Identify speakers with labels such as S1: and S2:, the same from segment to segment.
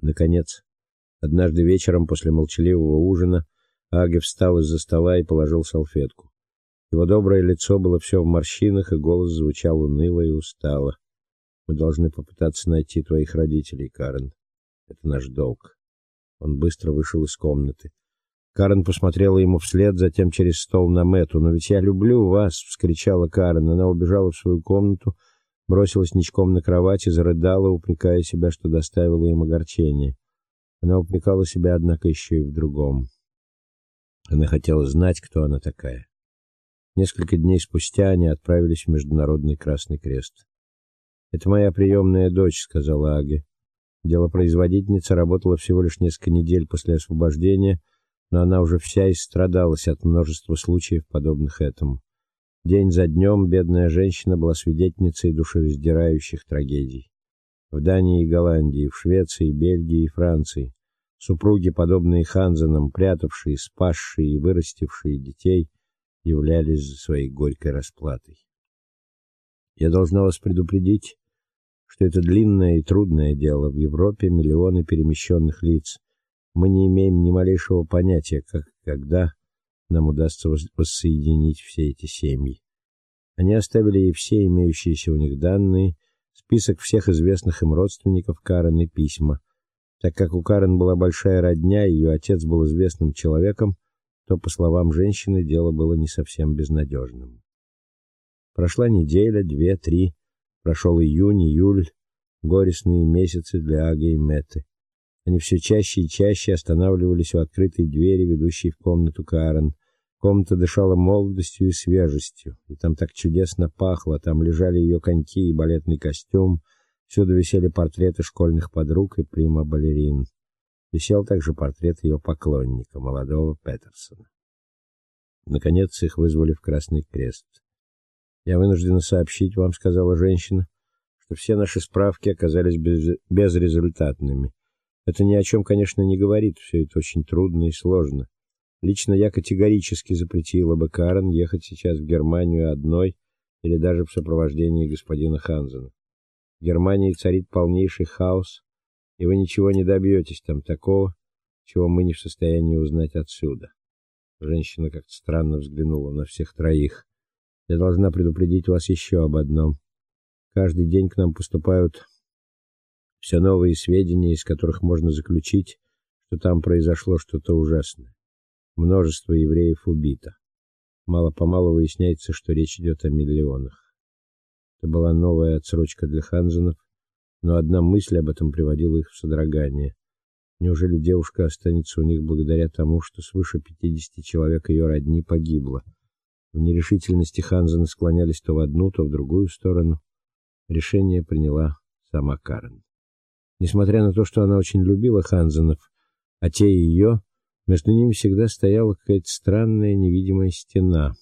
S1: Наконец, однажды вечером после молчаливого ужина Аги встал из-за стола и положил салфетку. Его доброе лицо было все в морщинах, и голос звучал уныло и устало. Мы должны попытаться найти твоих родителей, Карен. Это наш долг. Он быстро вышел из комнаты. Карен посмотрела ему вслед, затем через стол на Мэту. "Но ведь я люблю вас", вскричала Карен. Она убежала в свою комнату, бросилась ничком на кровать и зарыдала, упрекая себя, что доставила им огорчение. Она упрекала себя, однако, еще и в другом. Она хотела знать, кто она такая. Несколько дней спустя они отправились в Международный Красный Крест. Это моя приемная дочь, сказала Аги. Делопроизводительница работала всего лишь несколько недель после освобождения, но она уже вся истрадалась от множества случаев, подобных этому. День за днем бедная женщина была свидетельницей душераздирающих трагедий. В Дании и Голландии, в Швеции, Бельгии и Франции супруги, подобные Ханзенам, прятавшие, спасшие и вырастившие детей, являлись своей горькой расплатой. Я должна вас предупредить, что это длинное и трудное дело. В Европе миллионы перемещенных лиц. Мы не имеем ни малейшего понятия, как когда нам удастся воссоединить все эти семьи. Они оставили ей все имеющиеся у них данные, список всех известных им родственников Карен и письма. Так как у Карен была большая родня, ее отец был известным человеком, то, по словам женщины, дело было не совсем безнадежным. Прошла неделя, две, три, прошел июнь, июль, горестные месяцы для Аги и Метты. Они все чаще и чаще останавливались у открытой двери, ведущей в комнату Карен. Комната дышала молодостью и свежестью, и там так чудесно пахло, там лежали ее коньки и балетный костюм, всюду висели портреты школьных подруг и прима-балерин. Висел также портрет ее поклонника, молодого Петерсона. Наконец их вызвали в Красный Крест. Я вынуждена сообщить вам, сказала женщина, что все наши справки оказались без, безрезультатными. Это ни о чем, конечно, не говорит, все это очень трудно и сложно. Лично я категорически запретила бы Карен ехать сейчас в Германию одной или даже в сопровождении господина Ханзена. В Германии царит полнейший хаос, и вы ничего не добьетесь там такого, чего мы не в состоянии узнать отсюда. Женщина как-то странно взглянула на всех троих. Я должна предупредить вас еще об одном. Каждый день к нам поступают все новые сведения, из которых можно заключить, что там произошло что-то ужасное. Множество евреев убито. Мало-помалу выясняется, что речь идет о миллионах. Это была новая отсрочка для Ханзенов, но одна мысль об этом приводила их в содрогание. Неужели девушка останется у них благодаря тому, что свыше 50 человек ее родни погибло? В нерешительности Ханзены склонялись то в одну, то в другую сторону. Решение приняла сама Карен. Несмотря на то, что она очень любила Ханзенов, а те ее, между ними всегда стояла какая-то странная невидимая стена.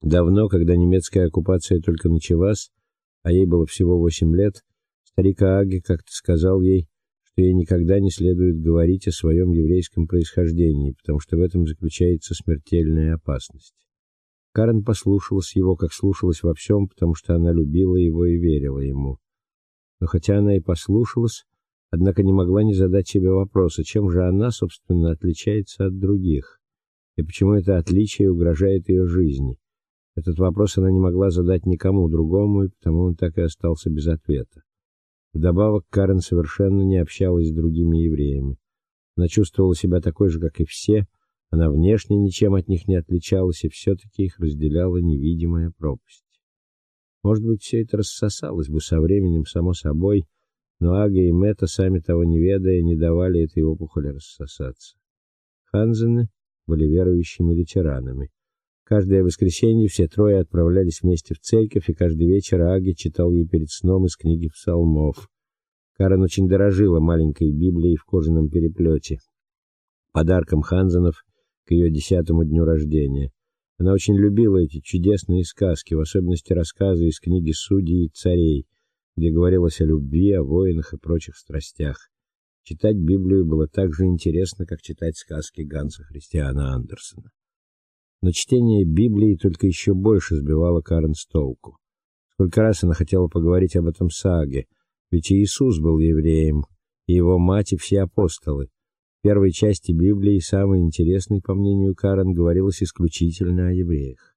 S1: Давно, когда немецкая оккупация только началась, а ей было всего восемь лет, старик Аги как-то сказал ей, что ей никогда не следует говорить о своем еврейском происхождении, потому что в этом заключается смертельная опасность. Карен послушалась его, как слушалась во всем, потому что она любила его и верила ему. Но хотя она и послушалась, однако не могла не задать себе вопроса, чем же она, собственно, отличается от других, и почему это отличие угрожает ее жизни. Этот вопрос она не могла задать никому другому, и потому он так и остался без ответа. Вдобавок Карен совершенно не общалась с другими евреями. Она чувствовала себя такой же, как и все, она внешне ничем от них не отличалась, и все таки их разделяла невидимая пропасть. Может быть, все это рассосалось бы со временем само собой, но Ага и Мета, сами того не ведая, не давали этой опухоли рассосаться. Ханзены были верующими лютеранами. Каждое воскресенье все трое отправлялись вместе в церковь, и каждый вечер Аги читал ей перед сном из книги псалмов. Карен очень дорожила маленькой Библией в кожаном переплете. Подарком Ханзенов к ее десятому дню рождения. Она очень любила эти чудесные сказки, в особенности рассказы из книги Судей и царей, где говорилось о любви, о воинах и прочих страстях. Читать Библию было так же интересно, как читать сказки Ганса Христиана Андерсена. Но чтение Библии только еще больше сбивало Карен с толку. Сколько раз она хотела поговорить об этом с Аге, ведь Иисус был евреем, и его мать и все апостолы. Первой части Библии, самой интересной, по мнению Карен, говорилось исключительно о евреях.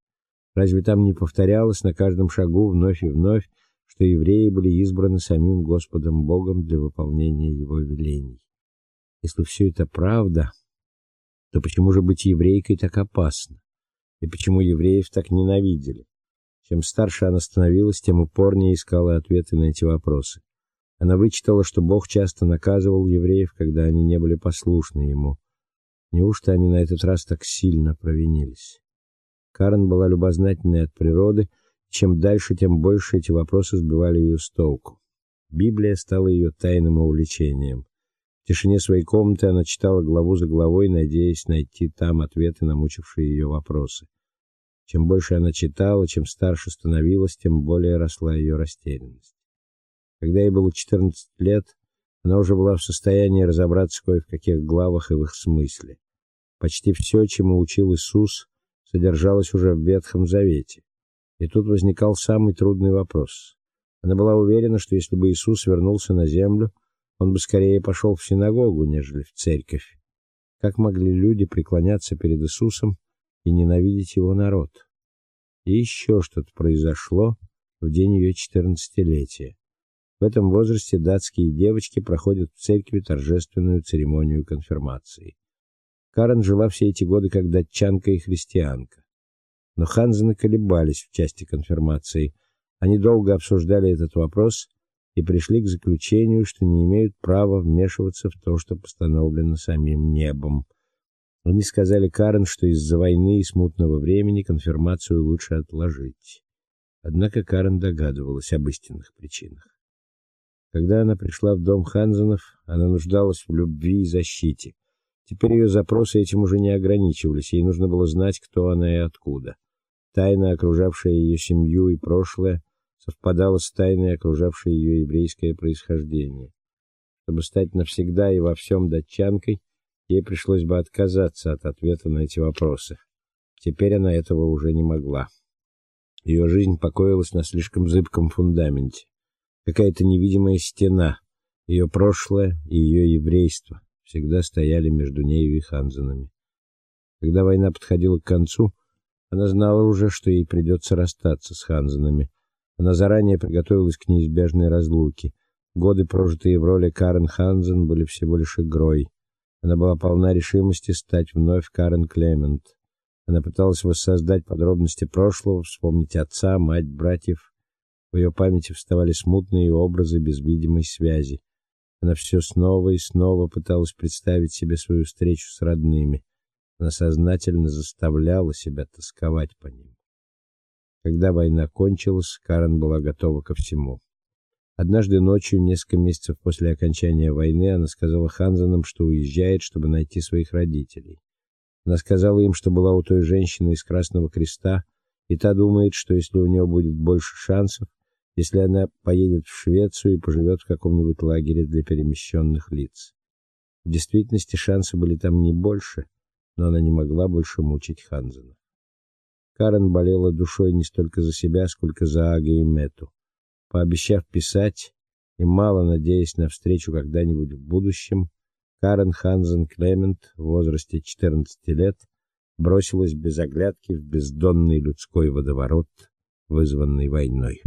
S1: Разве там не повторялось на каждом шагу вновь и вновь, что евреи были избраны самим Господом Богом для выполнения его велений? Если все это правда, то почему же быть еврейкой так опасно? И почему евреев так ненавидели? Чем старше она становилась, тем упорнее искала ответы на эти вопросы. Она вычитала, что Бог часто наказывал евреев, когда они не были послушны ему. Неужто они на этот раз так сильно провинились? Карен была любознательной от природы, чем дальше, тем больше эти вопросы сбивали ее с толку. Библия стала ее тайным увлечением. В тишине своей комнаты она читала главу за главой, надеясь найти там ответы на мучившие ее вопросы. Чем больше она читала, чем старше становилась, тем более росла ее растерянность. Когда ей было 14 лет, она уже была в состоянии разобраться кое в каких главах и в их смысле. Почти все, чему учил Иисус, содержалось уже в Ветхом Завете. И тут возникал самый трудный вопрос. Она была уверена, что если бы Иисус вернулся на землю, он бы скорее пошел в синагогу, нежели в церковь. Как могли люди преклоняться перед Иисусом и ненавидеть его народ. И еще что-то произошло в день ее четырнадцатилетия. В этом возрасте датские девочки проходят в церкви торжественную церемонию конфирмации. Карен жила все эти годы как датчанка и христианка. Но Ханзены колебались в части конфирмации. Они долго обсуждали этот вопрос и пришли к заключению, что не имеют права вмешиваться в то, что постановлено самим небом. Они сказали Карен, что из-за войны и смутного времени конфирмацию лучше отложить. Однако Карен догадывалась об истинных причинах. Когда она пришла в дом Ханзенов, она нуждалась в любви и защите. Теперь ее запросы этим уже не ограничивались, ей нужно было знать, кто она и откуда. Тайна, окружавшая ее семью и прошлое, совпадала с тайной, окружавшей ее еврейское происхождение. Чтобы стать навсегда и во всем датчанкой, ей пришлось бы отказаться от ответа на эти вопросы. Теперь она этого уже не могла. Ее жизнь покоилась на слишком зыбком фундаменте. Какая-то невидимая стена, ее прошлое и ее еврейство всегда стояли между ней и Ханзенами. Когда война подходила к концу, она знала уже, что ей придется расстаться с Ханзенами. Она заранее приготовилась к неизбежной разлуке. Годы, прожитые в роли Карен Ханзен, были всего лишь игрой. Она была полна решимости стать вновь Карен Клемент. Она пыталась воссоздать подробности прошлого, вспомнить отца, мать, братьев. В ее памяти вставали смутные образы без видимой связи. Она все снова и снова пыталась представить себе свою встречу с родными. Она сознательно заставляла себя тосковать по ним. Когда война кончилась, Карен была готова ко всему. Однажды ночью, несколько месяцев после окончания войны, она сказала Ханзенам, что уезжает, чтобы найти своих родителей. Она сказала им, что была у той женщины из Красного Креста, и та думает, что если у нее будет больше шансов, если она поедет в Швецию и поживет в каком-нибудь лагере для перемещенных лиц. В действительности шансы были там не больше, но она не могла больше мучить Ханзена. Карен болела душой не столько за себя, сколько за Ага и Мету пообещав писать и мало надеясь на встречу когда-нибудь в будущем, Карен Ханзен Клемент в возрасте 14 лет бросилась без оглядки в бездонный людской водоворот, вызванный войной.